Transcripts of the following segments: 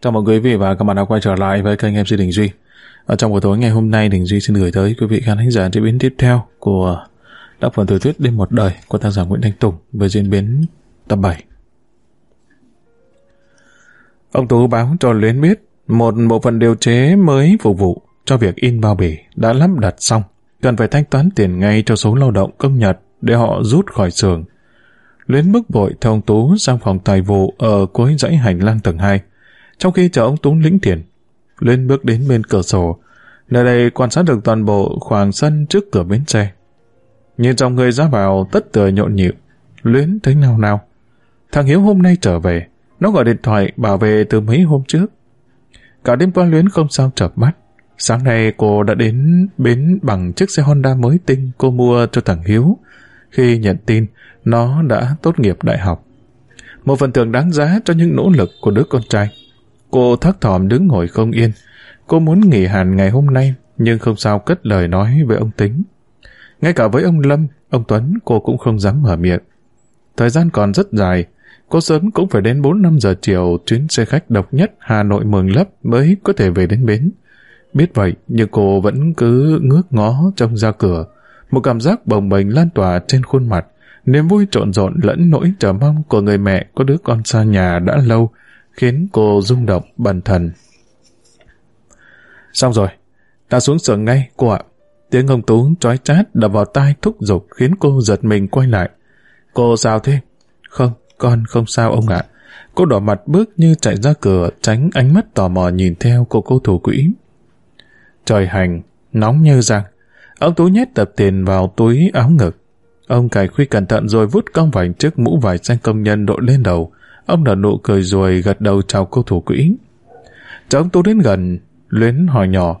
Chào mừng quý vị và các bạn đã quay trở lại với kênh MC Đình Duy. Ở trong buổi tối ngày hôm nay, Đình Duy xin gửi tới quý vị khán thính giả diễn biến tiếp theo của tác phẩm tiểu thuyết Đêm một đời của tác giả Nguyễn Thanh Tùng với diễn biến tập 7. Ông Tú báo cho Luyến biết một bộ phận điều chế mới phục vụ cho việc in bao bì đã lắp đặt xong, cần phải thanh toán tiền ngay cho số lao động công nhật để họ rút khỏi xưởng. Luyến bức bội theo ông Tú sang phòng tài vụ ở cuối dãy hành lang tầng 2. Trong khi chờ ông túng lĩnh tiền, Luyến bước đến bên cửa sổ. Nơi đây quan sát được toàn bộ khoảng sân trước cửa bến xe. Nhìn dòng người ra vào tất tờ nhộn nhịp, Luyến thấy nào nào. Thằng Hiếu hôm nay trở về, nó gọi điện thoại bảo về từ mấy hôm trước. Cả đêm qua Luyến không sao chợp mắt. Sáng nay cô đã đến bến bằng chiếc xe Honda mới tinh cô mua cho thằng Hiếu. Khi nhận tin, nó đã tốt nghiệp đại học. Một phần thưởng đáng giá cho những nỗ lực của đứa con trai. Cô thắc thỏm đứng ngồi không yên. Cô muốn nghỉ hàn ngày hôm nay, nhưng không sao cất lời nói với ông Tính. Ngay cả với ông Lâm, ông Tuấn, cô cũng không dám mở miệng. Thời gian còn rất dài, cô sớm cũng phải đến 4-5 giờ chiều chuyến xe khách độc nhất Hà Nội Mường Lấp mới có thể về đến bến. Biết vậy, nhưng cô vẫn cứ ngước ngó trông ra cửa. Một cảm giác bồng bềnh lan tỏa trên khuôn mặt, niềm vui trộn rộn lẫn nỗi chờ mong của người mẹ có đứa con xa nhà đã lâu, khiến cô rung động bần thần. Xong rồi, ta xuống sườn ngay, cô ạ. Tiếng ông Tú trói chát đập vào tai thúc giục khiến cô giật mình quay lại. Cô sao thế? Không, con không sao ông ạ. Cô đỏ mặt bước như chạy ra cửa tránh ánh mắt tò mò nhìn theo cô cô thủ quỹ. Trời hành, nóng như răng. Ông Tú nhét tập tiền vào túi áo ngực. Ông cài khuy cẩn thận rồi vút cong vành trước mũ vải xanh công nhân đội lên đầu. Ông nở nụ cười rồi gật đầu chào cô thủ quỹ. Chờ ông Tú đến gần, Luyến hỏi nhỏ,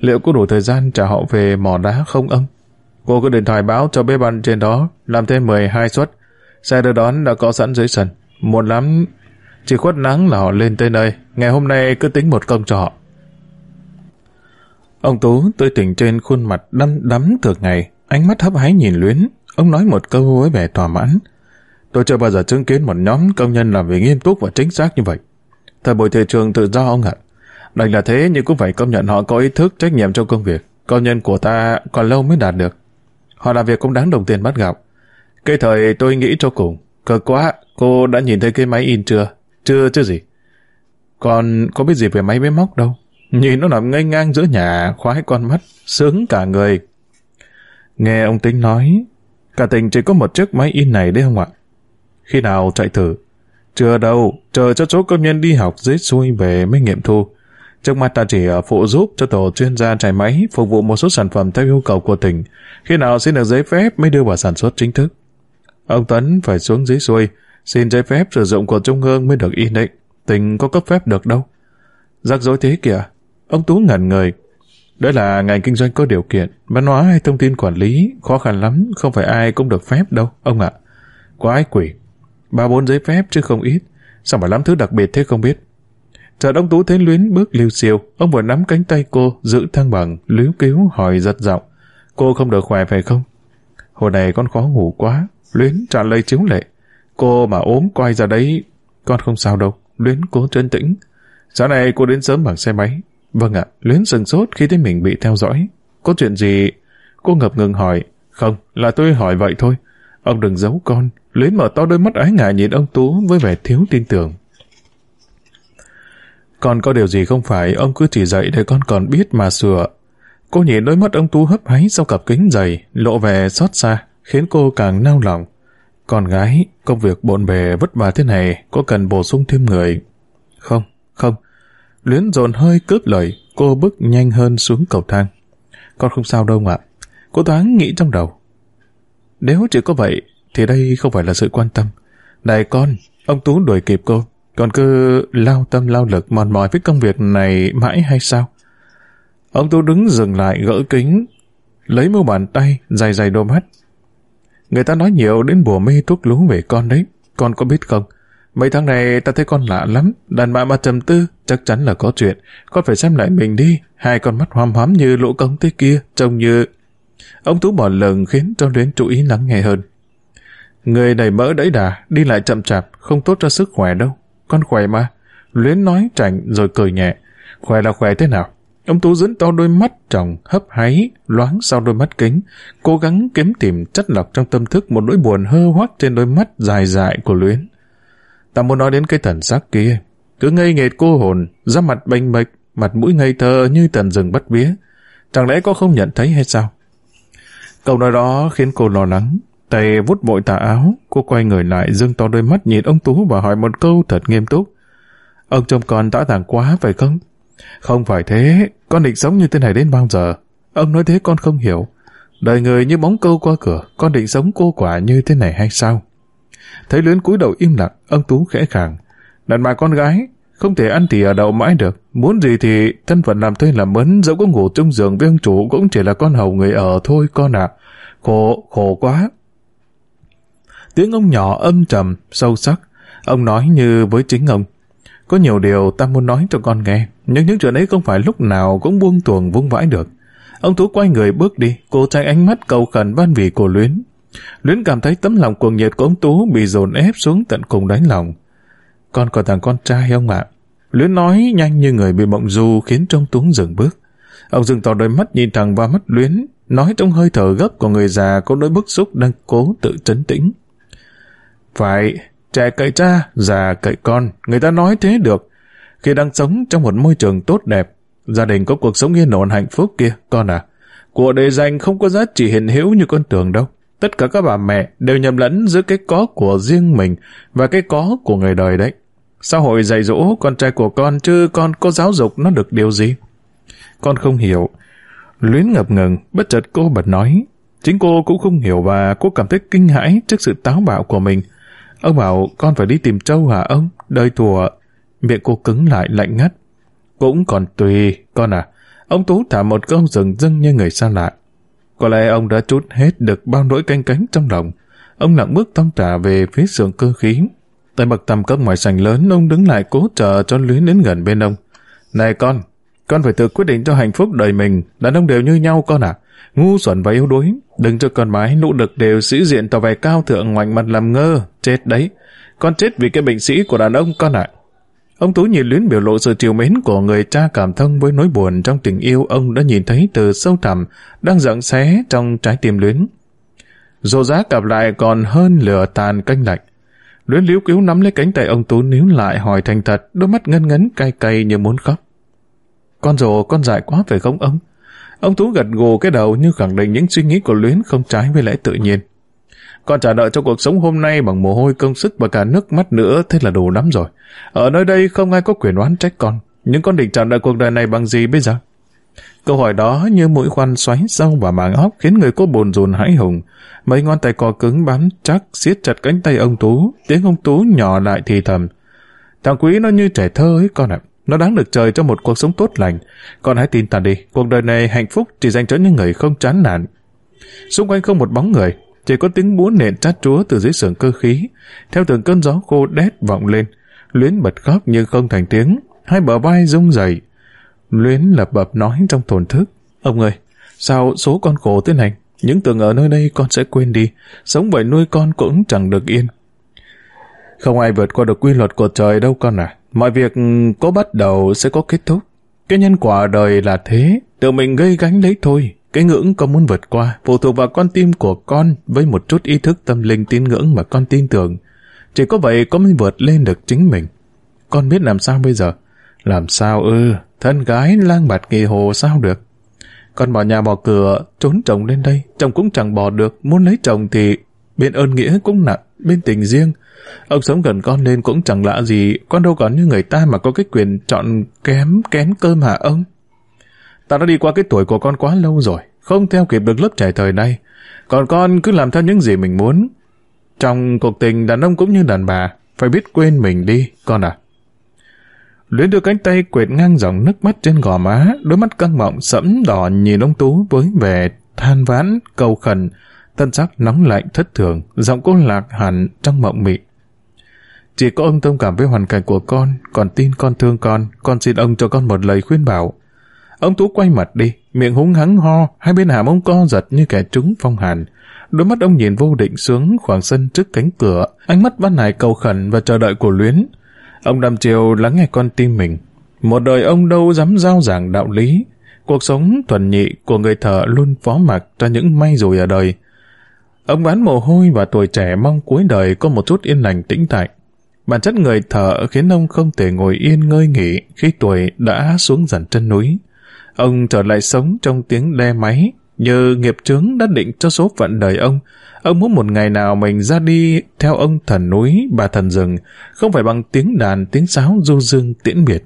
liệu có đủ thời gian trả họ về mỏ đá không ông? Cô có điện thoại báo cho bếp ăn trên đó, làm thêm 12 suất. Xe đưa đón đã có sẵn dưới sân. Muộn lắm, chỉ khuất nắng là họ lên tới nơi. Ngày hôm nay cứ tính một công cho họ. Ông Tú tươi tỉnh trên khuôn mặt đăm đắm thường ngày, ánh mắt hấp háy nhìn Luyến. Ông nói một câu với vẻ thỏa mãn. Tôi chưa bao giờ chứng kiến một nhóm công nhân làm việc nghiêm túc và chính xác như vậy. Thời buổi thị trường tự do ông ạ. Đành là thế nhưng cũng phải công nhận họ có ý thức trách nhiệm trong công việc. Công nhân của ta còn lâu mới đạt được. Họ làm việc cũng đáng đồng tiền bắt gặp. Cái thời tôi nghĩ cho cùng. Cực quá, cô đã nhìn thấy cái máy in chưa? Chưa chứ gì. Còn có biết gì về máy máy móc đâu. Nhìn nó nằm ngay ngang giữa nhà, khoái con mắt, sướng cả người. Nghe ông Tính nói, cả tỉnh chỉ có một chiếc máy in này đấy không ạ? Khi nào chạy thử? Chưa đâu, chờ cho số công nhân đi học dưới xuôi về mới nghiệm thu. Trước mắt ta chỉ ờ, phụ giúp cho tổ chuyên gia chạy máy phục vụ một số sản phẩm theo yêu cầu của tỉnh. Khi nào xin được giấy phép mới đưa vào sản xuất chính thức. Ông Tuấn phải xuống dưới xuôi, xin giấy phép sử dụng của Trung ương mới được in định. Tỉnh có cấp phép được đâu. Rắc rối thế kìa. Ông Tú ngẩn người. Đó là ngành kinh doanh có điều kiện. Văn hóa hay thông tin quản lý khó khăn lắm, không phải ai cũng được phép đâu, ông ạ. Quái quỷ. Ba bốn giấy phép chứ không ít. Sao mà lắm thứ đặc biệt thế không biết. Chợt ông Tú thấy Luyến bước liêu siêu, ông vừa nắm cánh tay cô, giữ thăng bằng, líu cứu hỏi giật giọng. Cô không được khỏe phải không? Hồi này con khó ngủ quá. Luyến trả lời chiếu lệ. Cô mà ốm quay ra đấy, con không sao đâu. Luyến cố trấn tĩnh. Sáng nay cô đến sớm bằng xe máy. Vâng ạ, Luyến sừng sốt khi thấy mình bị theo dõi. Có chuyện gì? Cô ngập ngừng hỏi. Không, là tôi hỏi vậy thôi. Ông đừng giấu con. Luyến mở to đôi mắt ái ngại nhìn ông Tú với vẻ thiếu tin tưởng. Con có điều gì không phải, ông cứ chỉ dạy để con còn biết mà sửa. Cô nhìn đôi mắt ông Tú hấp háy sau cặp kính dày, lộ vẻ xót xa, khiến cô càng nao lòng. Con gái, công việc bộn bề vất vả thế này, có cần bổ sung thêm người? Không, không. Luyến dồn hơi cướp lời, cô bước nhanh hơn xuống cầu thang. Con không sao đâu ạ. Cô thoáng nghĩ trong đầu. Nếu chỉ có vậy, thì đây không phải là sự quan tâm. Này con, ông Tú đuổi kịp cô. Còn cứ lao tâm lao lực mòn mỏi với công việc này mãi hay sao? Ông Tú đứng dừng lại gỡ kính, lấy mu bàn tay, dày dày đôi mắt. Người ta nói nhiều đến bùa mê thuốc lú về con đấy, con có biết không? Mấy tháng này ta thấy con lạ lắm, đàn bà mà trầm tư, chắc chắn là có chuyện. Con phải xem lại mình đi, hai con mắt hoam hoám như lỗ công thế kia, trông như... Ông Tú bỏ lừng khiến cho Luyến chú ý lắng nghe hơn. Người đầy mỡ đẫy đà, đi lại chậm chạp, không tốt cho sức khỏe đâu. Con khỏe mà. Luyến nói chảnh rồi cười nhẹ. Khỏe là khỏe thế nào? Ông Tú dẫn to đôi mắt tròng, hấp háy, loáng sau đôi mắt kính, cố gắng kiếm tìm chất lọc trong tâm thức một nỗi buồn hơ hoác trên đôi mắt dài dại của Luyến. Ta muốn nói đến cái thần sắc kia, cứ ngây nghệt cô hồn, ra mặt bênh bệch, mặt mũi ngây thơ như tần rừng bất bía. Chẳng lẽ có không nhận thấy hay sao? Câu nói đó khiến cô lo lắng. Tay vút vội tà áo, cô quay người lại dương to đôi mắt nhìn ông Tú và hỏi một câu thật nghiêm túc. Ông chồng con tã tàng quá phải không? Không phải thế, con định sống như thế này đến bao giờ? Ông nói thế con không hiểu. Đời người như bóng câu qua cửa, con định sống cô quả như thế này hay sao? Thấy luyến cúi đầu im lặng, ông Tú khẽ khàng. Đàn bà con gái, không thể ăn thì ở đậu mãi được. Muốn gì thì thân phận làm thuê làm mướn, dẫu có ngủ chung giường với ông chủ cũng chỉ là con hầu người ở thôi con ạ. Khổ, khổ quá. Tiếng ông nhỏ âm trầm, sâu sắc. Ông nói như với chính ông. Có nhiều điều ta muốn nói cho con nghe, nhưng những chuyện ấy không phải lúc nào cũng buông tuồng vung vãi được. Ông Tú quay người bước đi, cô trai ánh mắt cầu khẩn ban vị cô Luyến. Luyến cảm thấy tấm lòng cuồng nhiệt của ông Tú bị dồn ép xuống tận cùng đánh lòng. Con còn thằng con trai ông ạ. Luyến nói nhanh như người bị mộng du khiến trông Tú dừng bước. Ông dừng tỏ đôi mắt nhìn thẳng vào mắt Luyến, nói trong hơi thở gấp của người già có nỗi bức xúc đang cố tự trấn tĩnh. Phải, trẻ cậy cha, già cậy con, người ta nói thế được. Khi đang sống trong một môi trường tốt đẹp, gia đình có cuộc sống yên ổn hạnh phúc kia, con à. Của đề dành không có giá trị hiện hữu như con tưởng đâu. Tất cả các bà mẹ đều nhầm lẫn giữa cái có của riêng mình và cái có của người đời đấy. Xã hội dạy dỗ con trai của con chứ con có giáo dục nó được điều gì? Con không hiểu. Luyến ngập ngừng, bất chợt cô bật nói. Chính cô cũng không hiểu và cô cảm thấy kinh hãi trước sự táo bạo của mình. Ông bảo con phải đi tìm Châu hả ông? Đời thùa. Miệng cô cứng lại lạnh ngắt. Cũng còn tùy, con à. Ông Tú thả một câu rừng rưng như người xa lạ. Có lẽ ông đã trút hết được bao nỗi canh cánh trong lòng. Ông lặng bước tông trả về phía sườn cơ khí. Tại bậc tầm cấp ngoài sành lớn, ông đứng lại cố chờ cho Luyến đến gần bên ông. Này con, con phải tự quyết định cho hạnh phúc đời mình. Đàn ông đều như nhau con à. Ngu xuẩn và yếu đuối. Đừng cho con mái nụ đực đều sĩ diện tỏ vẻ cao thượng ngoảnh mặt làm ngơ. Chết đấy. Con chết vì cái bệnh sĩ của đàn ông con ạ. Ông Tú nhìn Luyến biểu lộ sự chiều mến của người cha cảm thông với nỗi buồn trong tình yêu ông đã nhìn thấy từ sâu thẳm, đang giận xé trong trái tim Luyến. Dù giá cặp lại còn hơn lửa tàn canh lạnh. Luyến liếu cứu nắm lấy cánh tay ông Tú níu lại hỏi thành thật, đôi mắt ngân ngấn cay cay như muốn khóc. Con rồ con dại quá phải không ông? Ông Tú gật gù cái đầu như khẳng định những suy nghĩ của Luyến không trái với lẽ tự nhiên. Con trả nợ cho cuộc sống hôm nay bằng mồ hôi, công sức và cả nước mắt nữa, thế là đủ lắm rồi. Ở nơi đây không ai có quyền oán trách con. Nhưng con định trả nợ cuộc đời này bằng gì bây giờ? Câu hỏi đó như mũi khoan xoáy sâu vào màng óc khiến người cô bồn rồn hãi hùng. Mấy ngón tay cò cứng bám chắc siết chặt cánh tay ông Tú. Tiếng ông Tú nhỏ lại thì thầm. Thằng Quý nó như trẻ thơ ấy con ạ. Nó đáng được trời cho một cuộc sống tốt lành. Con hãy tin ta đi. Cuộc đời này hạnh phúc chỉ dành cho những người không chán nản. Xung quanh không một bóng người. Chỉ có tiếng búa nện chát chúa từ dưới sườn cơ khí. Theo từng cơn gió khô đét vọng lên. Luyến bật khóc nhưng không thành tiếng. Hai bờ vai rung dậy. Luyến lập bập nói trong thổn thức. Ông ơi, sao số con khổ thế này? Những tưởng ở nơi đây con sẽ quên đi. Sống vậy nuôi con cũng chẳng được yên. Không ai vượt qua được quy luật của trời đâu con à. Mọi việc có bắt đầu sẽ có kết thúc. Cái nhân quả đời là thế, tự mình gây gánh lấy thôi. Cái ngưỡng con muốn vượt qua, phụ thuộc vào con tim của con với một chút ý thức tâm linh tín ngưỡng mà con tin tưởng. Chỉ có vậy con mới vượt lên được chính mình. Con biết làm sao bây giờ? Làm sao ư? thân gái lang bạt kỳ hồ sao được? Con bỏ nhà bỏ cửa, trốn chồng lên đây, chồng cũng chẳng bỏ được, muốn lấy chồng thì bên ơn nghĩa cũng nặng, bên tình riêng. Ông sống gần con nên cũng chẳng lạ gì, con đâu còn như người ta mà có cái quyền chọn kém kén cơm hả ông? Ta đã đi qua cái tuổi của con quá lâu rồi, không theo kịp được lớp trẻ thời nay. Còn con cứ làm theo những gì mình muốn. Trong cuộc tình đàn ông cũng như đàn bà, phải biết quên mình đi, con à. Luyến đưa cánh tay quệt ngang dòng nước mắt trên gò má, đôi mắt căng mọng sẫm đỏ nhìn ông Tú với vẻ than vãn, cầu khẩn, thân sắc nóng lạnh thất thường, giọng cô lạc hẳn trong mộng mị. Chỉ có ông thông cảm với hoàn cảnh của con, còn tin con thương con, con xin ông cho con một lời khuyên bảo. Ông Tú quay mặt đi, miệng húng hắng ho, hai bên hàm ông co giật như kẻ trúng phong hàn. Đôi mắt ông nhìn vô định xuống khoảng sân trước cánh cửa, ánh mắt văn hải cầu khẩn và chờ đợi của luyến. Ông đăm chiều lắng nghe con tim mình. Một đời ông đâu dám giao giảng đạo lý. Cuộc sống thuần nhị của người thợ luôn phó mặc cho những may rủi ở đời. Ông bán mồ hôi và tuổi trẻ mong cuối đời có một chút yên lành tĩnh tại. Bản chất người thợ khiến ông không thể ngồi yên ngơi nghỉ khi tuổi đã xuống dần chân núi. Ông trở lại sống trong tiếng đe máy, như nghiệp chướng đã định cho số phận đời ông. Ông muốn một ngày nào mình ra đi theo ông thần núi, bà thần rừng, không phải bằng tiếng đàn, tiếng sáo du dương tiễn biệt.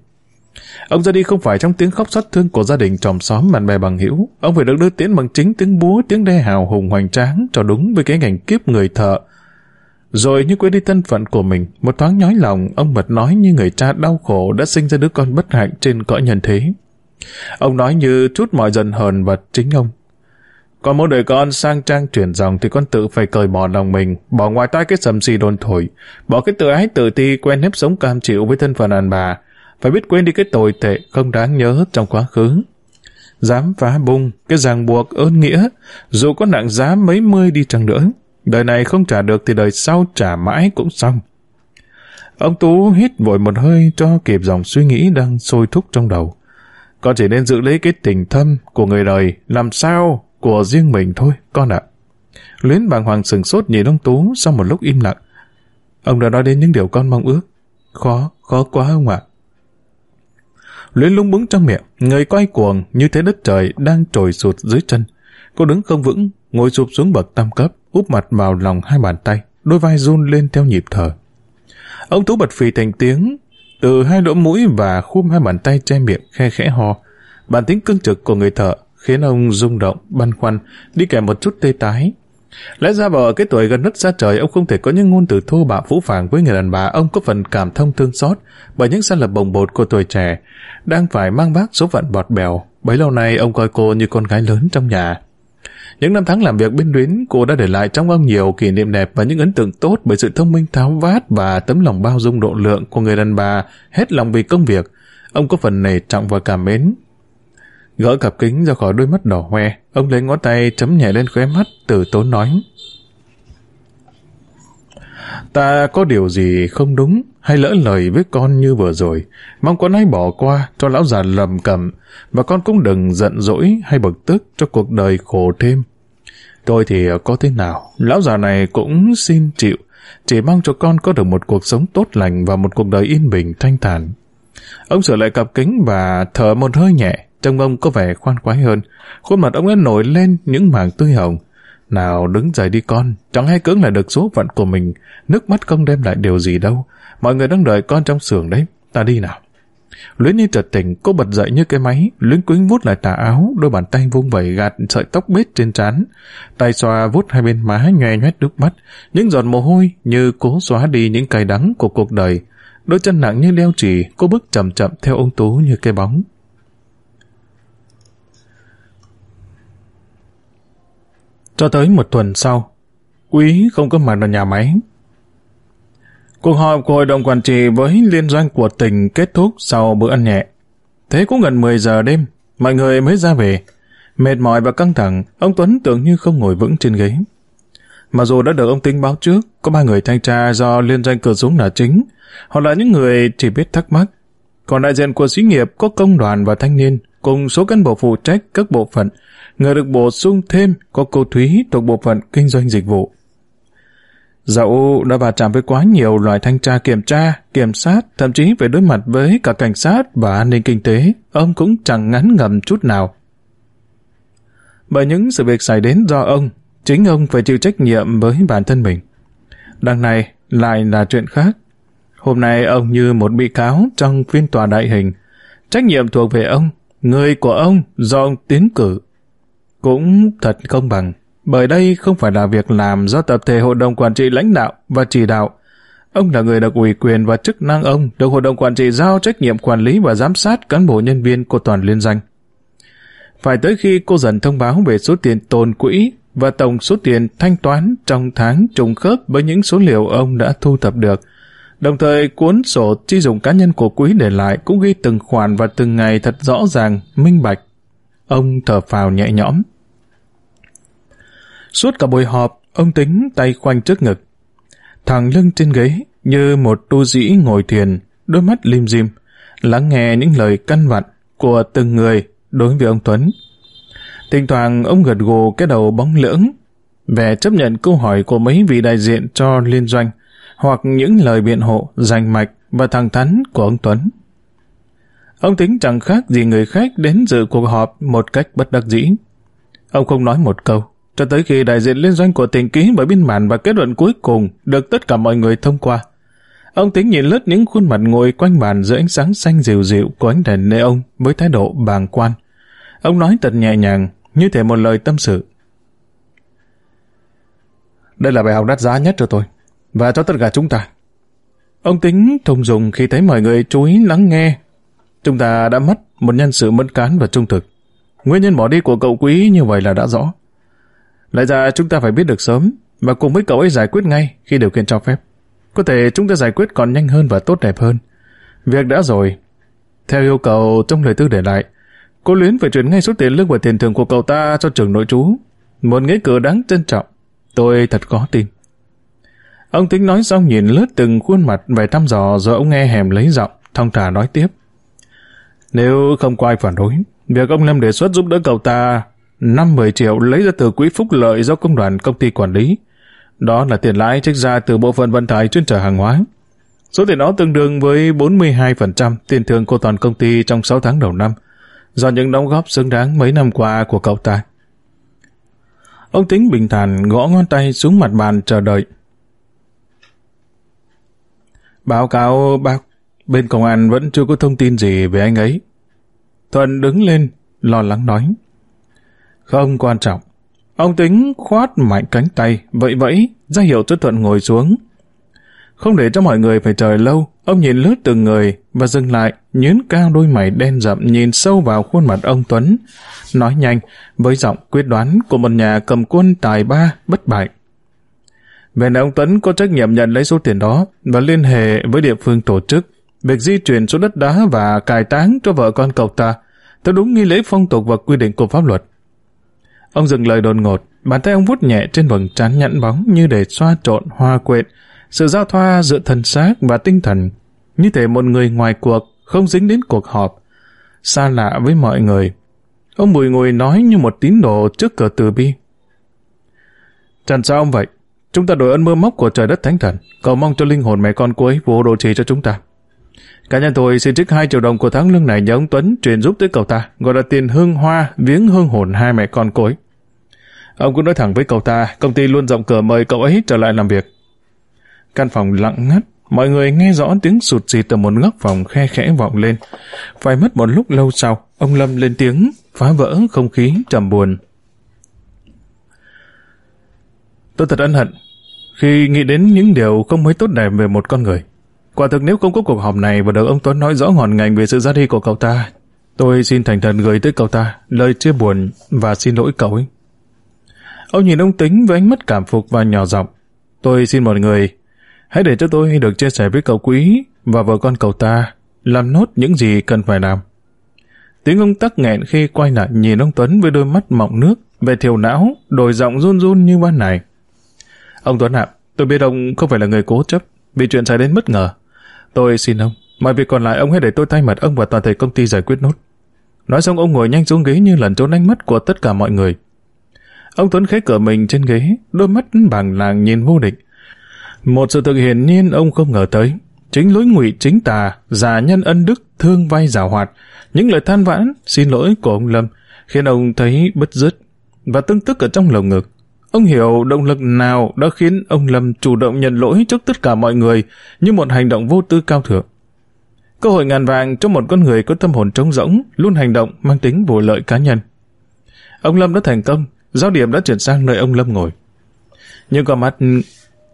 Ông ra đi không phải trong tiếng khóc xót thương của gia đình tròm xóm bạn bè bằng hữu ông phải được đưa tiễn bằng chính tiếng búa, tiếng đe hào hùng hoành tráng cho đúng với cái ngành kiếp người thợ. Rồi như quên đi thân phận của mình, một thoáng nhói lòng, ông mật nói như người cha đau khổ đã sinh ra đứa con bất hạnh trên cõi nhân thế. Ông nói như chút mọi dần hờn và chính ông. Còn muốn đời con sang trang chuyển dòng thì con tự phải cởi bỏ lòng mình, bỏ ngoài tai cái sầm xì đồn thổi, bỏ cái tự ái tự ti quen nếp sống cam chịu với thân phận đàn bà, phải biết quên đi cái tồi tệ không đáng nhớ trong quá khứ. Dám phá bung, cái ràng buộc ơn nghĩa, dù có nặng giá mấy mươi đi chăng nữa, đời này không trả được thì đời sau trả mãi cũng xong. Ông Tú hít vội một hơi cho kịp dòng suy nghĩ đang sôi thúc trong đầu. Con chỉ nên giữ lấy cái tình thâm của người đời, làm sao của riêng mình thôi, con ạ. Luyến bàng hoàng sừng sốt nhìn ông Tú sau một lúc im lặng. Ông đã nói đến những điều con mong ước. Khó, khó quá ông ạ. Luyến lúng búng trong miệng, người quay cuồng như thế đất trời đang trồi sụt dưới chân. Cô đứng không vững, ngồi sụp xuống bậc tam cấp, úp mặt vào lòng hai bàn tay, đôi vai run lên theo nhịp thở. Ông Tú bật phì thành tiếng, từ hai lỗ mũi và khum hai bàn tay che miệng khe khẽ ho. Bản tính cương trực của người thợ khiến ông rung động, băn khoăn, đi kèm một chút tê tái. Lẽ ra vào ở cái tuổi gần nứt ra trời, ông không thể có những ngôn từ thô bạo phũ phàng với người đàn bà. Ông có phần cảm thông thương xót bởi những sai lầm bồng bột của tuổi trẻ, đang phải mang vác số phận bọt bèo. Bấy lâu nay ông coi cô như con gái lớn trong nhà. Những năm tháng làm việc bên luyến, cô đã để lại trong ông nhiều kỷ niệm đẹp và những ấn tượng tốt bởi sự thông minh tháo vát và tấm lòng bao dung độ lượng của người đàn bà hết lòng vì công việc. Ông có phần nề trọng và cảm mến. Gỡ cặp kính ra khỏi đôi mắt đỏ hoe, ông lấy ngón tay chấm nhẹ lên khóe mắt, từ tốn nói. Ta có điều gì không đúng hay lỡ lời với con như vừa rồi, mong con hãy bỏ qua cho lão già lầm cầm, và con cũng đừng giận dỗi hay bực tức cho cuộc đời khổ thêm. Tôi thì có thế nào, lão già này cũng xin chịu, chỉ mong cho con có được một cuộc sống tốt lành và một cuộc đời yên bình thanh thản. Ông sửa lại cặp kính và thở một hơi nhẹ, trông ông có vẻ khoan khoái hơn. Khuôn mặt ông đã nổi lên những mảng tươi hồng. Nào đứng dậy đi con, chẳng hay cưỡng lại được số phận của mình, nước mắt không đem lại điều gì đâu. Mọi người đang đợi con trong xưởng đấy, ta đi nào. Luyến như trật tỉnh, cô bật dậy như cái máy, luyến quýnh vút lại tà áo, đôi bàn tay vung vẩy gạt sợi tóc bết trên trán, tay xoa vút hai bên má nhoe nhoét nước mắt, những giọt mồ hôi như cố xóa đi những cay đắng của cuộc đời. Đôi chân nặng như đeo chỉ, cô bước chậm chậm theo ông Tú như cái bóng. Cho tới một tuần sau, Quý không có mặt ở nhà máy. Cuộc họp của hội đồng quản trị với liên doanh của tỉnh kết thúc sau bữa ăn nhẹ. Thế cũng gần 10 giờ đêm, mọi người mới ra về. Mệt mỏi và căng thẳng, ông Tuấn tưởng như không ngồi vững trên ghế. Mặc dù đã được ông tính báo trước, có ba người thanh tra do liên doanh cửa súng là chính, họ là những người chỉ biết thắc mắc. Còn đại diện của xí nghiệp có công đoàn và thanh niên, cùng số cán bộ phụ trách các bộ phận, người được bổ sung thêm có cô Thúy thuộc bộ phận kinh doanh dịch vụ. Dẫu đã va chạm với quá nhiều loại thanh tra kiểm tra, kiểm sát, thậm chí phải đối mặt với cả cảnh sát và an ninh kinh tế, ông cũng chẳng ngắn ngầm chút nào. Bởi những sự việc xảy đến do ông, chính ông phải chịu trách nhiệm với bản thân mình. Đằng này lại là chuyện khác. Hôm nay ông như một bị cáo trong phiên tòa đại hình. Trách nhiệm thuộc về ông, người của ông do ông tiến cử. Cũng thật công bằng, bởi đây không phải là việc làm do tập thể hội đồng quản trị lãnh đạo và chỉ đạo. Ông là người được ủy quyền và chức năng ông được hội đồng quản trị giao trách nhiệm quản lý và giám sát cán bộ nhân viên của toàn liên danh. Phải tới khi cô dần thông báo về số tiền tồn quỹ và tổng số tiền thanh toán trong tháng trùng khớp với những số liệu ông đã thu thập được, Đồng thời cuốn sổ chi dùng cá nhân của quý để lại cũng ghi từng khoản và từng ngày thật rõ ràng, minh bạch. Ông thở phào nhẹ nhõm. Suốt cả buổi họp, ông tính tay khoanh trước ngực. Thằng lưng trên ghế như một tu sĩ ngồi thiền, đôi mắt lim dim, lắng nghe những lời căn vặn của từng người đối với ông Tuấn. Thỉnh thoảng ông gật gù cái đầu bóng lưỡng, về chấp nhận câu hỏi của mấy vị đại diện cho liên doanh, hoặc những lời biện hộ, rành mạch và thẳng thắn của ông Tuấn. Ông tính chẳng khác gì người khách đến dự cuộc họp một cách bất đắc dĩ. Ông không nói một câu, cho tới khi đại diện liên doanh của tỉnh ký bởi biên bản và kết luận cuối cùng được tất cả mọi người thông qua. Ông tính nhìn lướt những khuôn mặt ngồi quanh bàn dưới ánh sáng xanh dịu dịu của ánh đèn ông với thái độ bàng quan. Ông nói thật nhẹ nhàng, như thể một lời tâm sự. Đây là bài học đắt giá nhất cho tôi, và cho tất cả chúng ta. Ông tính thông dùng khi thấy mọi người chú ý lắng nghe. Chúng ta đã mất một nhân sự mẫn cán và trung thực. Nguyên nhân bỏ đi của cậu quý như vậy là đã rõ. Lại ra chúng ta phải biết được sớm và cùng với cậu ấy giải quyết ngay khi điều kiện cho phép. Có thể chúng ta giải quyết còn nhanh hơn và tốt đẹp hơn. Việc đã rồi. Theo yêu cầu trong lời thư để lại, cô Luyến phải chuyển ngay số tiền lương và tiền thưởng của cậu ta cho trường nội trú. Một nghĩa cử đáng trân trọng. Tôi thật khó tin. Ông tính nói xong nhìn lướt từng khuôn mặt về thăm dò rồi ông nghe hẻm lấy giọng, thong thả nói tiếp. Nếu không có ai phản đối, việc ông Lâm đề xuất giúp đỡ cậu ta 5-10 triệu lấy ra từ quỹ phúc lợi do công đoàn công ty quản lý. Đó là tiền lãi trích ra từ bộ phận vận tải chuyên trở hàng hóa. Số tiền đó tương đương với 42% tiền thưởng của toàn công ty trong 6 tháng đầu năm, do những đóng góp xứng đáng mấy năm qua của cậu ta. Ông Tính bình thản gõ ngón tay xuống mặt bàn chờ đợi. Báo cáo bác, bên công an vẫn chưa có thông tin gì về anh ấy. Thuận đứng lên, lo lắng nói. Không quan trọng. Ông tính khoát mạnh cánh tay, vậy vẫy, ra hiệu cho Thuận ngồi xuống. Không để cho mọi người phải chờ lâu, ông nhìn lướt từng người và dừng lại, nhớn cao đôi mày đen rậm nhìn sâu vào khuôn mặt ông Tuấn. Nói nhanh, với giọng quyết đoán của một nhà cầm quân tài ba, bất bại. Về này ông Tuấn có trách nhiệm nhận lấy số tiền đó và liên hệ với địa phương tổ chức việc di chuyển số đất đá và cài táng cho vợ con cậu ta theo đúng nghi lễ phong tục và quy định của pháp luật. Ông dừng lời đồn ngột, bàn tay ông vuốt nhẹ trên vầng trán nhẵn bóng như để xoa trộn hoa quệt, sự giao thoa giữa thân xác và tinh thần, như thể một người ngoài cuộc không dính đến cuộc họp, xa lạ với mọi người. Ông Bùi ngồi nói như một tín đồ trước cửa từ bi. Chẳng sao ông vậy? Chúng ta đổi ơn mưa móc của trời đất thánh thần, cầu mong cho linh hồn mẹ con cô ấy vô độ trì cho chúng ta. Cá nhân tôi xin trích 2 triệu đồng của tháng lương này nhờ ông Tuấn truyền giúp tới cậu ta, gọi là tiền hương hoa, viếng hương hồn hai mẹ con cô ấy Ông cũng nói thẳng với cậu ta, công ty luôn rộng cửa mời cậu ấy trở lại làm việc. Căn phòng lặng ngắt, mọi người nghe rõ tiếng sụt xịt từ một góc phòng khe khẽ vọng lên. Phải mất một lúc lâu sau, ông Lâm lên tiếng, phá vỡ không khí trầm buồn. Tôi thật ân hận khi nghĩ đến những điều không mấy tốt đẹp về một con người. Quả thực nếu không có cuộc họp này và được ông Tuấn nói rõ ngọn ngành về sự ra đi của cậu ta, tôi xin thành thần gửi tới cậu ta lời chia buồn và xin lỗi cậu ấy. Ông nhìn ông Tính với ánh mắt cảm phục và nhỏ giọng. Tôi xin mọi người, hãy để cho tôi được chia sẻ với cậu quý và vợ con cậu ta làm nốt những gì cần phải làm. Tiếng ông tắc nghẹn khi quay lại nhìn ông Tuấn với đôi mắt mọng nước, về thiểu não, đổi giọng run run như ban này. Ông Tuấn ạ, tôi biết ông không phải là người cố chấp, vì chuyện xảy đến bất ngờ. Tôi xin ông, mọi việc còn lại ông hãy để tôi thay mặt ông và toàn thể công ty giải quyết nốt. Nói xong ông ngồi nhanh xuống ghế như lần trốn ánh mắt của tất cả mọi người. Ông Tuấn khẽ cửa mình trên ghế, đôi mắt bằng làng nhìn vô địch. Một sự thực hiện nhiên ông không ngờ tới. Chính lối ngụy chính tà, giả nhân ân đức, thương vay giả hoạt, những lời than vãn, xin lỗi của ông Lâm, khiến ông thấy bứt rứt và tương tức ở trong lồng ngực. Ông hiểu động lực nào đã khiến ông Lâm chủ động nhận lỗi trước tất cả mọi người như một hành động vô tư cao thượng. Cơ hội ngàn vàng cho một con người có tâm hồn trống rỗng, luôn hành động mang tính vụ lợi cá nhân. Ông Lâm đã thành công, giao điểm đã chuyển sang nơi ông Lâm ngồi. Nhưng con mắt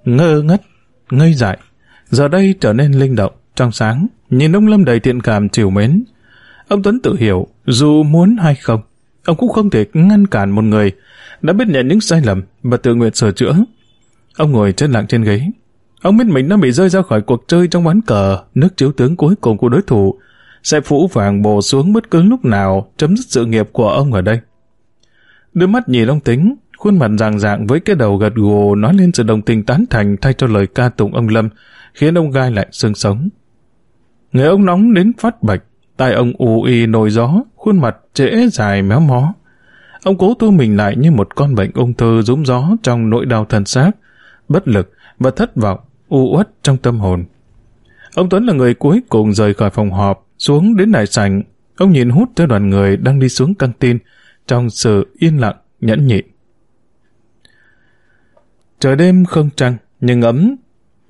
ngơ ngất, ngây dại, giờ đây trở nên linh động, trong sáng, nhìn ông Lâm đầy thiện cảm chiều mến. Ông Tuấn tự hiểu, dù muốn hay không, ông cũng không thể ngăn cản một người đã biết nhận những sai lầm và tự nguyện sửa chữa. Ông ngồi chân lặng trên ghế. Ông biết mình đã bị rơi ra khỏi cuộc chơi trong ván cờ, nước chiếu tướng cuối cùng của đối thủ, sẽ phủ vàng bổ xuống bất cứ lúc nào chấm dứt sự nghiệp của ông ở đây. Đưa mắt nhìn ông tính, khuôn mặt ràng rạng với cái đầu gật gù nói lên sự đồng tình tán thành thay cho lời ca tụng ông Lâm, khiến ông gai lại sương sống. Người ông nóng đến phát bạch, tai ông ù y nổi gió, khuôn mặt trễ dài méo mó. Ông cố tu mình lại như một con bệnh ung thư rúm gió trong nỗi đau thân xác, bất lực và thất vọng, u uất trong tâm hồn. Ông Tuấn là người cuối cùng rời khỏi phòng họp, xuống đến đại sảnh. Ông nhìn hút theo đoàn người đang đi xuống căng tin, trong sự yên lặng, nhẫn nhịn. Trời đêm không trăng, nhưng ấm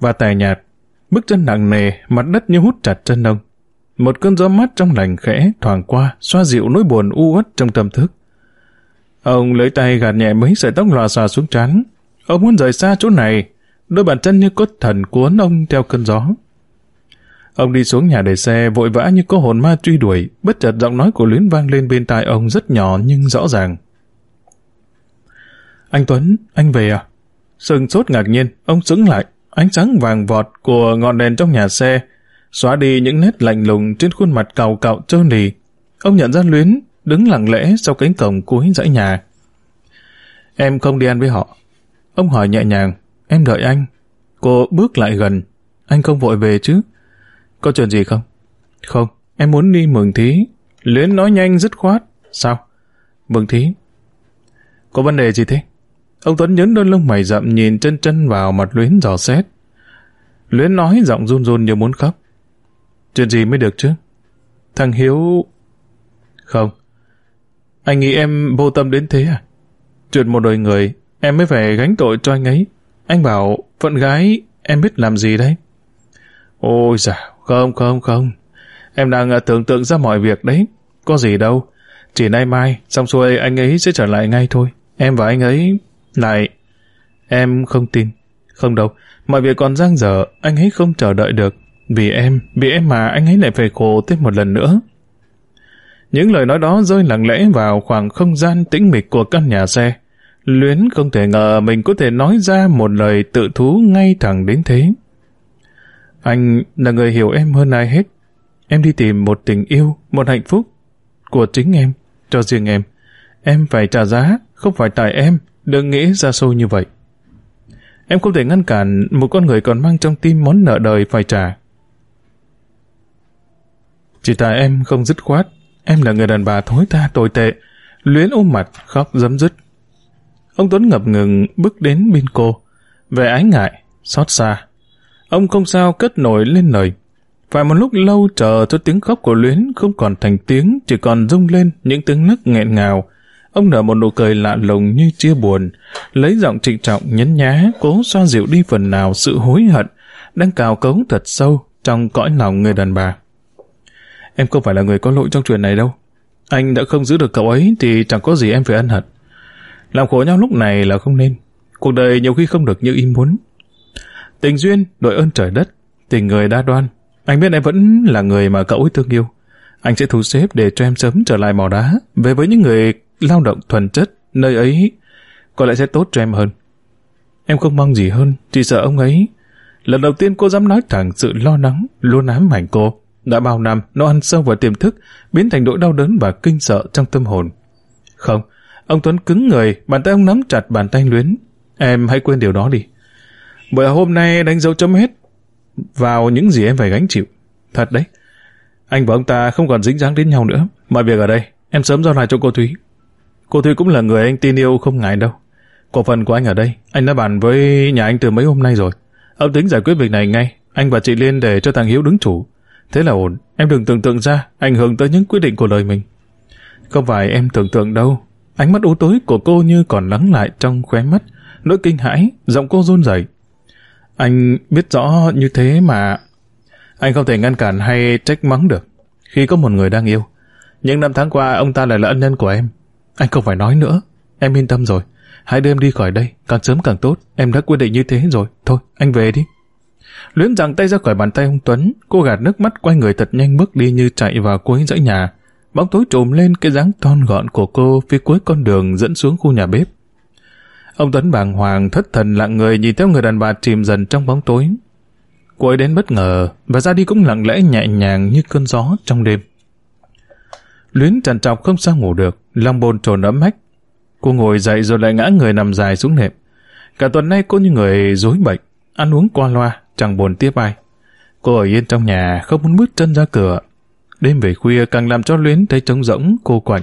và tẻ nhạt. Bước chân nặng nề, mặt đất như hút chặt chân ông. Một cơn gió mát trong lành khẽ thoảng qua, xoa dịu nỗi buồn u uất trong tâm thức. Ông lấy tay gạt nhẹ mấy sợi tóc lòa xòa xuống trán. Ông muốn rời xa chỗ này, đôi bàn chân như có thần cuốn ông theo cơn gió. Ông đi xuống nhà để xe vội vã như có hồn ma truy đuổi, bất chợt giọng nói của Luyến vang lên bên tai ông rất nhỏ nhưng rõ ràng. Anh Tuấn, anh về à? Sừng sốt ngạc nhiên, ông sững lại, ánh sáng vàng vọt của ngọn đèn trong nhà xe, xóa đi những nét lạnh lùng trên khuôn mặt cào cạo trơn lì. Ông nhận ra Luyến, đứng lặng lẽ sau cánh cổng cuối dãy nhà. Em không đi ăn với họ. Ông hỏi nhẹ nhàng, em đợi anh. Cô bước lại gần, anh không vội về chứ? Có chuyện gì không? Không, em muốn đi mừng thí. Luyến nói nhanh dứt khoát. Sao? Mừng thí. Có vấn đề gì thế? Ông Tuấn nhấn đôi lông mày rậm nhìn chân chân vào mặt Luyến dò xét. Luyến nói giọng run run như muốn khóc. Chuyện gì mới được chứ? Thằng Hiếu... Không. Anh nghĩ em vô tâm đến thế à? Chuyện một đời người, em mới phải gánh tội cho anh ấy. Anh bảo, phận gái, em biết làm gì đấy? Ôi dạ, không, không, không. Em đang à, tưởng tượng ra mọi việc đấy. Có gì đâu. Chỉ nay mai, xong xuôi anh ấy sẽ trở lại ngay thôi. Em và anh ấy... Lại... Em không tin. Không đâu. Mọi việc còn giang dở, anh ấy không chờ đợi được. Vì em, vì em mà anh ấy lại phải khổ thêm một lần nữa. Những lời nói đó rơi lặng lẽ vào khoảng không gian tĩnh mịch của căn nhà xe. Luyến không thể ngờ mình có thể nói ra một lời tự thú ngay thẳng đến thế. Anh là người hiểu em hơn ai hết. Em đi tìm một tình yêu, một hạnh phúc của chính em, cho riêng em. Em phải trả giá, không phải tại em, đừng nghĩ ra sâu như vậy. Em không thể ngăn cản một con người còn mang trong tim món nợ đời phải trả. Chỉ tại em không dứt khoát, em là người đàn bà thối tha tồi tệ, luyến ôm mặt, khóc dấm dứt. Ông Tuấn ngập ngừng bước đến bên cô, về ái ngại, xót xa. Ông không sao cất nổi lên lời. Phải một lúc lâu chờ cho tiếng khóc của Luyến không còn thành tiếng, chỉ còn rung lên những tiếng nức nghẹn ngào. Ông nở một nụ cười lạ lùng như chia buồn, lấy giọng trịnh trọng nhấn nhá, cố xoa dịu đi phần nào sự hối hận, đang cào cấu thật sâu trong cõi lòng người đàn bà. Em không phải là người có lỗi trong chuyện này đâu. Anh đã không giữ được cậu ấy thì chẳng có gì em phải ân hận. Làm khổ nhau lúc này là không nên. Cuộc đời nhiều khi không được như ý muốn. Tình duyên, đội ơn trời đất, tình người đa đoan. Anh biết em vẫn là người mà cậu ấy thương yêu. Anh sẽ thu xếp để cho em sớm trở lại mỏ đá, về với những người lao động thuần chất, nơi ấy có lẽ sẽ tốt cho em hơn. Em không mong gì hơn, chỉ sợ ông ấy. Lần đầu tiên cô dám nói thẳng sự lo lắng, luôn ám ảnh cô. Đã bao năm, nó ăn sâu vào tiềm thức, biến thành nỗi đau đớn và kinh sợ trong tâm hồn. Không, ông Tuấn cứng người, bàn tay ông nắm chặt bàn tay luyến. Em hãy quên điều đó đi. Bởi hôm nay đánh dấu chấm hết vào những gì em phải gánh chịu. Thật đấy. Anh và ông ta không còn dính dáng đến nhau nữa. Mọi việc ở đây, em sớm giao lại cho cô Thúy. Cô Thúy cũng là người anh tin yêu không ngại đâu. Cổ phần của anh ở đây, anh đã bàn với nhà anh từ mấy hôm nay rồi. Ông tính giải quyết việc này ngay. Anh và chị Liên để cho thằng Hiếu đứng chủ. Thế là ổn. Em đừng tưởng tượng ra, ảnh hưởng tới những quyết định của lời mình. Không phải em tưởng tượng đâu. Ánh mắt u tối của cô như còn lắng lại trong khóe mắt. Nỗi kinh hãi, giọng cô run rẩy. Anh biết rõ như thế mà anh không thể ngăn cản hay trách mắng được khi có một người đang yêu. Những năm tháng qua ông ta lại là ân nhân của em. Anh không phải nói nữa. Em yên tâm rồi. Hãy đưa em đi khỏi đây. Càng sớm càng tốt. Em đã quyết định như thế rồi. Thôi, anh về đi. Luyến giằng tay ra khỏi bàn tay ông Tuấn. Cô gạt nước mắt quay người thật nhanh bước đi như chạy vào cuối dãy nhà. Bóng tối trùm lên cái dáng thon gọn của cô phía cuối con đường dẫn xuống khu nhà bếp. Ông Tuấn bàng hoàng thất thần lặng người nhìn theo người đàn bà chìm dần trong bóng tối. Cô ấy đến bất ngờ và ra đi cũng lặng lẽ nhẹ nhàng như cơn gió trong đêm. Luyến trằn trọc không sao ngủ được, lòng bồn trồn ấm hách. Cô ngồi dậy rồi lại ngã người nằm dài xuống nệm. Cả tuần nay cô như người dối bệnh, ăn uống qua loa, chẳng buồn tiếp ai. Cô ở yên trong nhà, không muốn bước chân ra cửa. Đêm về khuya càng làm cho Luyến thấy trống rỗng, cô quạnh.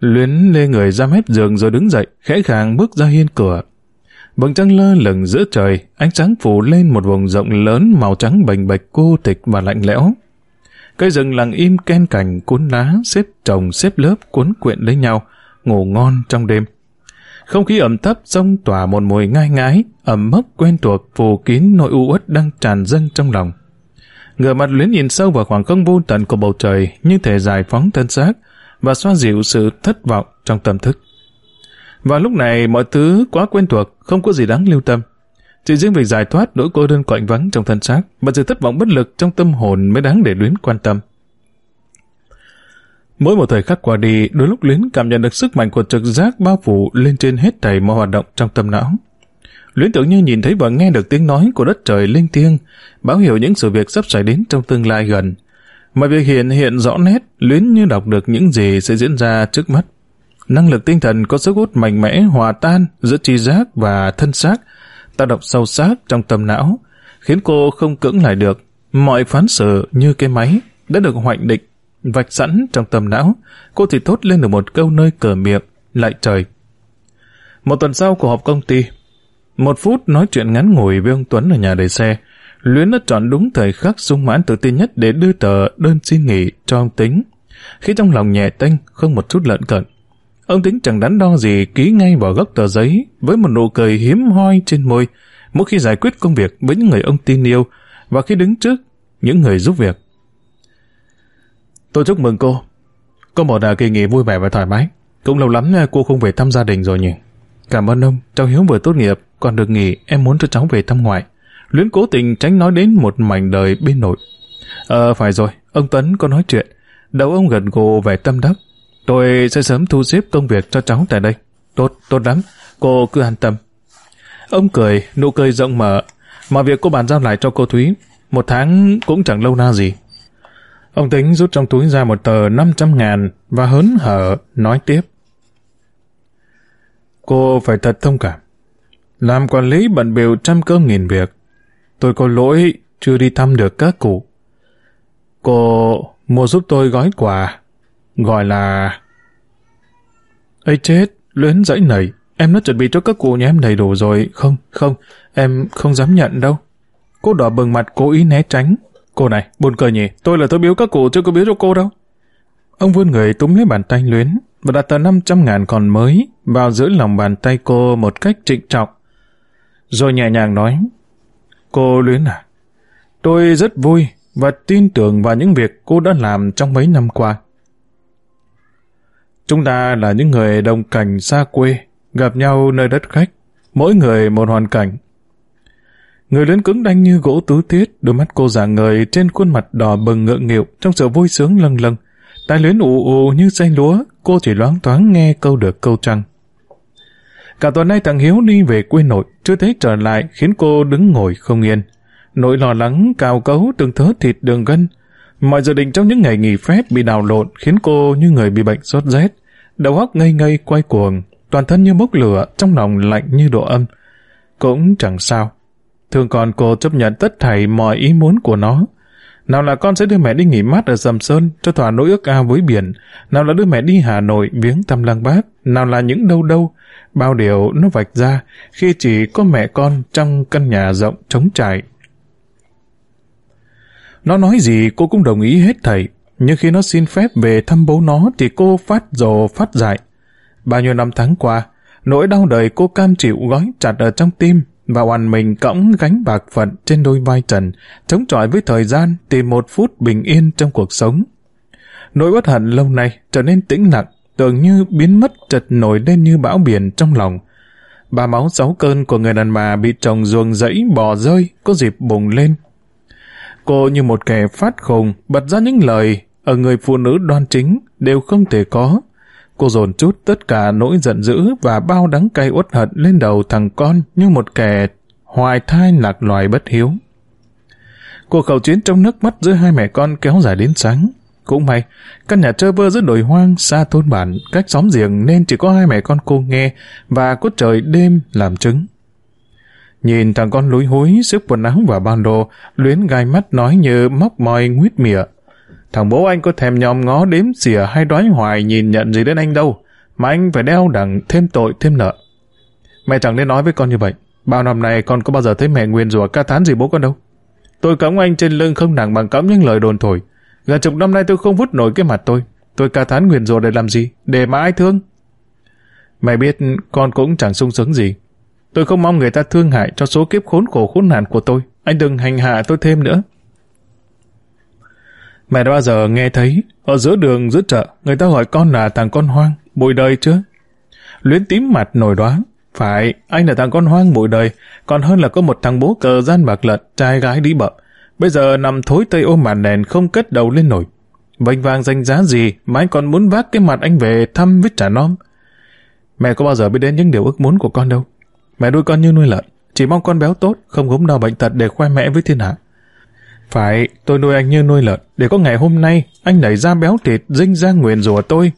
Luyến lê người ra mép giường rồi đứng dậy, khẽ khàng bước ra hiên cửa. Bầng trăng lơ lửng giữa trời, ánh sáng phủ lên một vùng rộng lớn màu trắng bềnh bạch cô tịch và lạnh lẽo. Cây rừng lặng im ken cành cuốn lá xếp chồng xếp lớp cuốn quyện lấy nhau, ngủ ngon trong đêm. Không khí ẩm thấp xông tỏa một mùi ngai ngái, ẩm mốc quen thuộc phủ kín nỗi u uất đang tràn dâng trong lòng. Ngửa mặt luyến nhìn sâu vào khoảng không vô tận của bầu trời như thể giải phóng thân xác và xoa dịu sự thất vọng trong tâm thức. Và lúc này mọi thứ quá quen thuộc, không có gì đáng lưu tâm. Chỉ riêng việc giải thoát nỗi cô đơn quạnh vắng trong thân xác và sự thất vọng bất lực trong tâm hồn mới đáng để Luyến quan tâm. Mỗi một thời khắc qua đi, đôi lúc Luyến cảm nhận được sức mạnh của trực giác bao phủ lên trên hết thảy mọi hoạt động trong tâm não. Luyến tưởng như nhìn thấy và nghe được tiếng nói của đất trời linh thiêng, báo hiệu những sự việc sắp xảy đến trong tương lai gần. Mọi việc hiện hiện rõ nét, Luyến như đọc được những gì sẽ diễn ra trước mắt. Năng lực tinh thần có sức hút mạnh mẽ hòa tan giữa tri giác và thân xác, tác động sâu sắc trong tâm não, khiến cô không cưỡng lại được. Mọi phán xử như cái máy đã được hoạch định, vạch sẵn trong tâm não, cô chỉ thốt lên được một câu nơi cờ miệng, lại trời. Một tuần sau của họp công ty, một phút nói chuyện ngắn ngủi với ông Tuấn ở nhà đầy xe, Luyến đã chọn đúng thời khắc sung mãn tự tin nhất để đưa tờ đơn xin nghỉ cho ông Tính, khi trong lòng nhẹ tênh không một chút lợn cận. Ông Tính chẳng đắn đo gì ký ngay vào góc tờ giấy với một nụ cười hiếm hoi trên môi mỗi khi giải quyết công việc với những người ông tin yêu và khi đứng trước những người giúp việc. Tôi chúc mừng cô. Có một đà kỳ nghỉ vui vẻ và thoải mái. Cũng lâu lắm à, cô không về thăm gia đình rồi nhỉ. Cảm ơn ông, cháu Hiếu vừa tốt nghiệp, còn được nghỉ em muốn cho cháu về thăm ngoại. Luyến cố tình tránh nói đến một mảnh đời bên nội. Ờ, phải rồi, ông Tuấn có nói chuyện. Đầu ông gần gù về tâm đắc. Tôi sẽ sớm thu xếp công việc cho cháu tại đây. Tốt, tốt lắm. Cô cứ an tâm. Ông cười, nụ cười rộng mở. mà việc cô bàn giao lại cho cô Thúy. Một tháng cũng chẳng lâu na gì. Ông tính rút trong túi ra một tờ 500 ngàn và hớn hở nói tiếp. Cô phải thật thông cảm. Làm quản lý bận biểu trăm cơ nghìn việc. Tôi có lỗi chưa đi thăm được các cụ. Cô mua giúp tôi gói quà, gọi là... ấy chết, luyến dãy nảy. Em đã chuẩn bị cho các cụ nhà em đầy đủ rồi. Không, không, em không dám nhận đâu. Cô đỏ bừng mặt cố ý né tránh. Cô này, buồn cười nhỉ, tôi là tôi biếu các cụ chứ có biếu cho cô đâu. Ông vươn người túm lấy bàn tay luyến và đặt tờ 500 ngàn còn mới vào giữa lòng bàn tay cô một cách trịnh trọng. Rồi nhẹ nhàng nói, Cô Luyến à, tôi rất vui và tin tưởng vào những việc cô đã làm trong mấy năm qua. Chúng ta là những người đồng cảnh xa quê, gặp nhau nơi đất khách, mỗi người một hoàn cảnh. Người lớn cứng đanh như gỗ tứ tiết, đôi mắt cô già người trên khuôn mặt đỏ bừng ngượng nghịu trong sự vui sướng lâng lâng. Tai luyến ù ù như dây lúa, cô chỉ loáng thoáng nghe câu được câu trăng. Cả tuần nay thằng Hiếu đi về quê nội, chưa thấy trở lại khiến cô đứng ngồi không yên. Nỗi lo lắng, cao cấu, từng thớ thịt đường gân. Mọi dự định trong những ngày nghỉ phép bị đào lộn khiến cô như người bị bệnh sốt rét. Đầu óc ngây ngây quay cuồng, toàn thân như bốc lửa, trong lòng lạnh như độ âm. Cũng chẳng sao. Thường còn cô chấp nhận tất thảy mọi ý muốn của nó. Nào là con sẽ đưa mẹ đi nghỉ mát ở Sầm Sơn cho thỏa nỗi ước ao với biển, nào là đưa mẹ đi Hà Nội viếng thăm lăng bác, nào là những đâu đâu, bao điều nó vạch ra khi chỉ có mẹ con trong căn nhà rộng trống trải. Nó nói gì cô cũng đồng ý hết thầy, nhưng khi nó xin phép về thăm bố nó thì cô phát rồ phát dại. Bao nhiêu năm tháng qua, nỗi đau đời cô cam chịu gói chặt ở trong tim và hoàn mình cõng gánh bạc phận trên đôi vai trần, chống chọi với thời gian tìm một phút bình yên trong cuộc sống. Nỗi bất hận lâu nay trở nên tĩnh lặng, tưởng như biến mất chợt nổi lên như bão biển trong lòng. Ba máu sáu cơn của người đàn bà bị chồng ruồng rẫy bỏ rơi, có dịp bùng lên. Cô như một kẻ phát khùng, bật ra những lời ở người phụ nữ đoan chính đều không thể có. Cô dồn chút tất cả nỗi giận dữ và bao đắng cay uất hận lên đầu thằng con như một kẻ hoài thai lạc loài bất hiếu. Cuộc khẩu chiến trong nước mắt giữa hai mẹ con kéo dài đến sáng. Cũng may, căn nhà trơ vơ giữa đồi hoang xa thôn bản, cách xóm giềng nên chỉ có hai mẹ con cô nghe và có trời đêm làm chứng. Nhìn thằng con lúi húi xếp quần áo và ban đồ, luyến gai mắt nói như móc mòi nguyết mỉa. Thằng bố anh có thèm nhòm ngó đếm xỉa hay đoái hoài nhìn nhận gì đến anh đâu, mà anh phải đeo đẳng thêm tội thêm nợ. Mẹ chẳng nên nói với con như vậy. Bao năm nay con có bao giờ thấy mẹ nguyên rủa ca thán gì bố con đâu. Tôi cõng anh trên lưng không nặng bằng cõng những lời đồn thổi. Gần chục năm nay tôi không vút nổi cái mặt tôi. Tôi ca thán nguyền rủa để làm gì? Để mà ai thương? Mẹ biết con cũng chẳng sung sướng gì. Tôi không mong người ta thương hại cho số kiếp khốn khổ khốn nạn của tôi. Anh đừng hành hạ tôi thêm nữa. Mẹ đã bao giờ nghe thấy ở giữa đường giữa chợ người ta gọi con là thằng con hoang, bụi đời chưa? Luyến tím mặt nổi đoán. Phải, anh là thằng con hoang bụi đời, còn hơn là có một thằng bố cờ gian bạc lật, trai gái đi bợ. Bây giờ nằm thối tây ôm màn đèn không cất đầu lên nổi. Vành vàng danh giá gì mà anh còn muốn vác cái mặt anh về thăm với trả non. Mẹ có bao giờ biết đến những điều ước muốn của con đâu. Mẹ nuôi con như nuôi lợn, chỉ mong con béo tốt, không gốm đau bệnh tật để khoe mẽ với thiên hạ. Phải, tôi nuôi anh như nuôi lợn, để có ngày hôm nay anh đẩy ra béo thịt, dinh ra nguyền rủa tôi.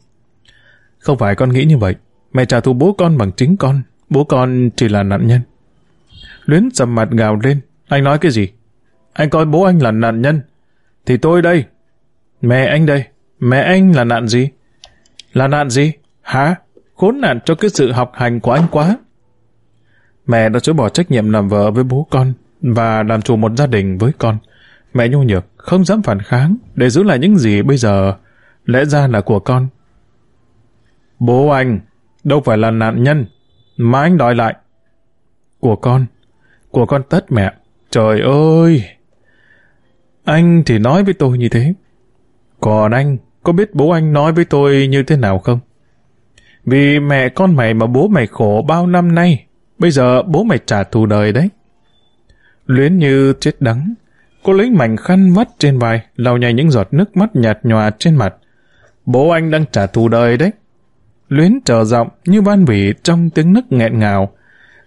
Không phải con nghĩ như vậy, mẹ trả thù bố con bằng chính con, bố con chỉ là nạn nhân. Luyến sầm mặt gào lên, anh nói cái gì? Anh coi bố anh là nạn nhân, thì tôi đây. Mẹ anh đây, mẹ anh là nạn gì? Là nạn gì? Hả? Khốn nạn cho cái sự học hành của anh quá. Mẹ đã chối bỏ trách nhiệm làm vợ với bố con và làm chủ một gia đình với con. Mẹ nhu nhược, không dám phản kháng để giữ lại những gì bây giờ lẽ ra là của con. Bố anh đâu phải là nạn nhân mà anh đòi lại. Của con, của con tất mẹ. Trời ơi! Anh thì nói với tôi như thế. Còn anh, có biết bố anh nói với tôi như thế nào không? Vì mẹ con mày mà bố mày khổ bao năm nay, bây giờ bố mày trả thù đời đấy. Luyến như chết đắng, cô lấy mảnh khăn vắt trên vai, lau nhanh những giọt nước mắt nhạt nhòa trên mặt. Bố anh đang trả thù đời đấy. Luyến trở giọng như ban vỉ trong tiếng nức nghẹn ngào.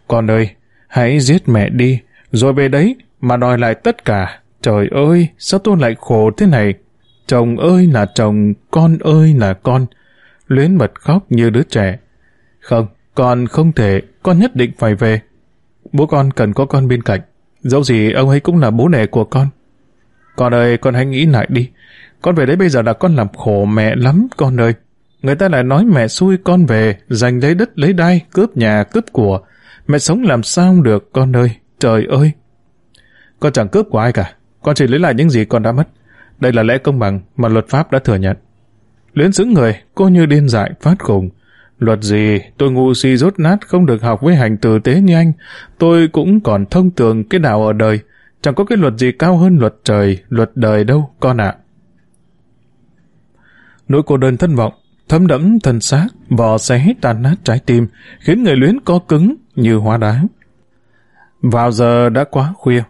Con ơi, hãy giết mẹ đi, rồi về đấy mà đòi lại tất cả. Trời ơi, sao tôi lại khổ thế này? Chồng ơi là chồng, con ơi là con. Luyến bật khóc như đứa trẻ. Không, con không thể, con nhất định phải về. Bố con cần có con bên cạnh. Dẫu gì ông ấy cũng là bố đẻ của con. Con ơi, con hãy nghĩ lại đi. Con về đấy bây giờ là con làm khổ mẹ lắm, con ơi. Người ta lại nói mẹ xui con về, giành lấy đất lấy đai, cướp nhà, cướp của. Mẹ sống làm sao được, con ơi, trời ơi. Con chẳng cướp của ai cả, con chỉ lấy lại những gì con đã mất. Đây là lẽ công bằng mà luật pháp đã thừa nhận. Luyến xứng người, cô như điên dại, phát khùng. Luật gì, tôi ngu si rốt nát không được học với hành tử tế như anh. Tôi cũng còn thông tường cái đạo ở đời. Chẳng có cái luật gì cao hơn luật trời, luật đời đâu, con ạ. Nỗi cô đơn thân vọng, thấm đẫm thân xác, vò xé tàn nát trái tim, khiến người luyến co cứng như hóa đá. Vào giờ đã quá khuya.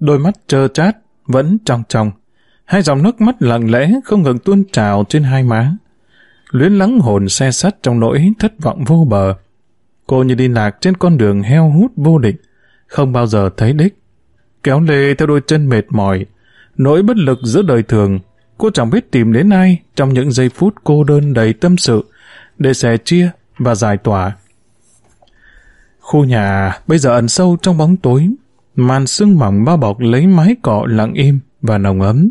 Đôi mắt trơ chát, vẫn trong trong. Hai dòng nước mắt lặng lẽ không ngừng tuôn trào trên hai má. Luyến lắng hồn xe sắt trong nỗi thất vọng vô bờ. Cô như đi lạc trên con đường heo hút vô định, không bao giờ thấy đích. Kéo lê theo đôi chân mệt mỏi, nỗi bất lực giữa đời thường, cô chẳng biết tìm đến ai trong những giây phút cô đơn đầy tâm sự, để sẻ chia và giải tỏa. Khu nhà bây giờ ẩn sâu trong bóng tối, màn sương mỏng bao bọc lấy mái cọ lặng im và nồng ấm.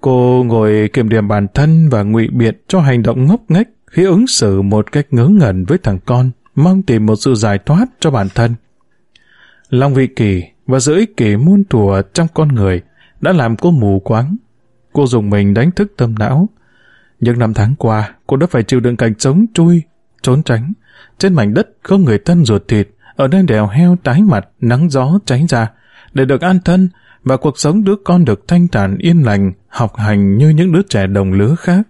Cô ngồi kiểm điểm bản thân và ngụy biện cho hành động ngốc nghếch khi ứng xử một cách ngớ ngẩn với thằng con, mong tìm một sự giải thoát cho bản thân. Lòng vị kỳ và sự ích kỷ muôn thùa trong con người đã làm cô mù quáng. Cô dùng mình đánh thức tâm não. Những năm tháng qua, cô đã phải chịu đựng cảnh sống chui, trốn tránh, trên mảnh đất không người thân ruột thịt, ở nơi đèo heo tái mặt, nắng gió cháy ra, để được an thân và cuộc sống đứa con được thanh thản yên lành, học hành như những đứa trẻ đồng lứa khác.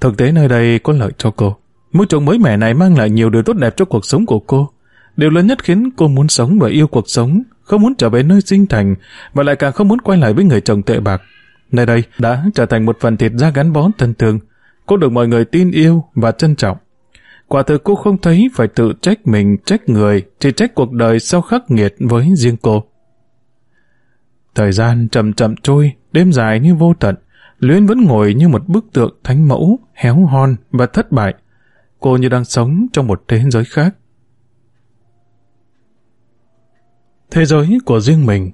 Thực tế nơi đây có lợi cho cô. Môi trường mới mẻ này mang lại nhiều điều tốt đẹp cho cuộc sống của cô. Điều lớn nhất khiến cô muốn sống và yêu cuộc sống, không muốn trở về nơi sinh thành và lại càng không muốn quay lại với người chồng tệ bạc. Nơi đây đã trở thành một phần thịt da gắn bó thân thương. Cô được mọi người tin yêu và trân trọng. Quả thực cô không thấy phải tự trách mình, trách người, chỉ trách cuộc đời sau khắc nghiệt với riêng cô. Thời gian chậm chậm trôi, đêm dài như vô tận, Luyến vẫn ngồi như một bức tượng thánh mẫu, héo hon và thất bại. cô như đang sống trong một thế giới khác. Thế giới của riêng mình,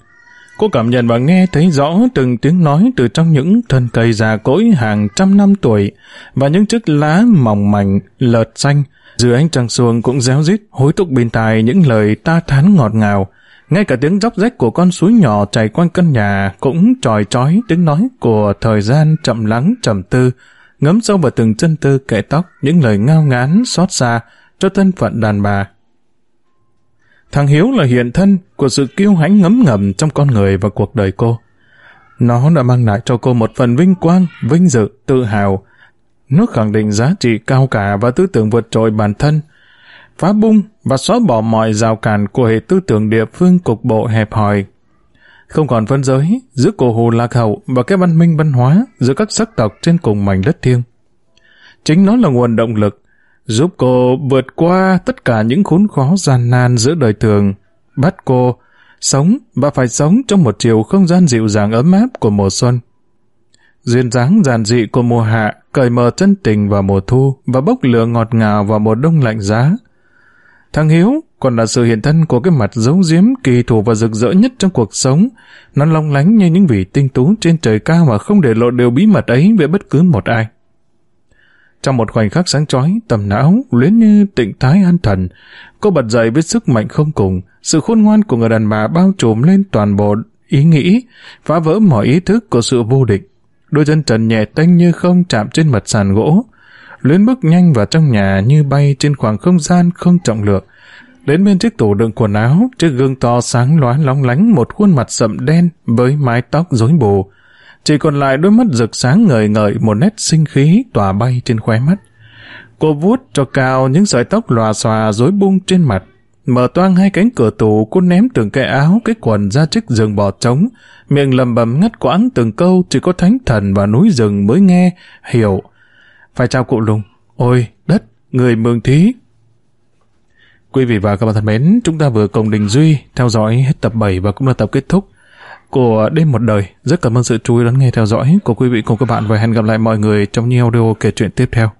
cô cảm nhận và nghe thấy rõ từng tiếng nói từ trong những thân cây già cỗi hàng trăm năm tuổi và những chiếc lá mỏng mảnh, lợt xanh, dưới ánh trăng xuồng cũng réo rít hối thúc bên tai những lời ta thán ngọt ngào. Ngay cả tiếng róc rách của con suối nhỏ chảy quanh căn nhà cũng tròi trói tiếng nói của thời gian chậm lắng trầm tư, ngấm sâu vào từng chân tư kệ tóc những lời ngao ngán xót xa cho thân phận đàn bà. Thằng Hiếu là hiện thân của sự kiêu hãnh ngấm ngầm trong con người và cuộc đời cô. Nó đã mang lại cho cô một phần vinh quang, vinh dự, tự hào. Nó khẳng định giá trị cao cả và tư tưởng vượt trội bản thân, phá bung và xóa bỏ mọi rào cản của hệ tư tưởng địa phương cục bộ hẹp hòi. Không còn phân giới giữa cổ hồ lạc hậu và cái văn minh văn hóa giữa các sắc tộc trên cùng mảnh đất thiêng. Chính nó là nguồn động lực giúp cô vượt qua tất cả những khốn khó gian nan giữa đời thường, bắt cô sống và phải sống trong một chiều không gian dịu dàng ấm áp của mùa xuân. Duyên dáng giản dị của mùa hạ cởi mở chân tình vào mùa thu và bốc lửa ngọt ngào vào mùa đông lạnh giá. Thằng Hiếu còn là sự hiện thân của cái mặt giấu giếm kỳ thủ và rực rỡ nhất trong cuộc sống. Nó long lánh như những vị tinh tú trên trời cao mà không để lộ điều bí mật ấy với bất cứ một ai. Trong một khoảnh khắc sáng chói, tầm não, luyến như tịnh thái an thần, cô bật dậy với sức mạnh không cùng, sự khôn ngoan của người đàn bà bao trùm lên toàn bộ ý nghĩ, phá vỡ mọi ý thức của sự vô địch. Đôi chân trần nhẹ tênh như không chạm trên mặt sàn gỗ, luyến bước nhanh vào trong nhà như bay trên khoảng không gian không trọng lượng. Đến bên chiếc tủ đựng quần áo, chiếc gương to sáng loáng lóng lánh một khuôn mặt sậm đen với mái tóc rối bù, chỉ còn lại đôi mắt rực sáng ngời ngời một nét sinh khí tỏa bay trên khóe mắt. Cô vuốt cho cao những sợi tóc lòa xòa rối bung trên mặt. Mở toang hai cánh cửa tủ, cô ném từng cái áo, cái quần ra chiếc giường bò trống, miệng lầm bầm ngắt quãng từng câu chỉ có thánh thần và núi rừng mới nghe, hiểu. Phải chào cụ lùng. Ôi, đất, người mường thí. Quý vị và các bạn thân mến, chúng ta vừa cùng Đình Duy theo dõi hết tập 7 và cũng là tập kết thúc của đêm một đời. Rất cảm ơn sự chú ý lắng nghe theo dõi của quý vị cùng các bạn và hẹn gặp lại mọi người trong nhiều audio kể chuyện tiếp theo.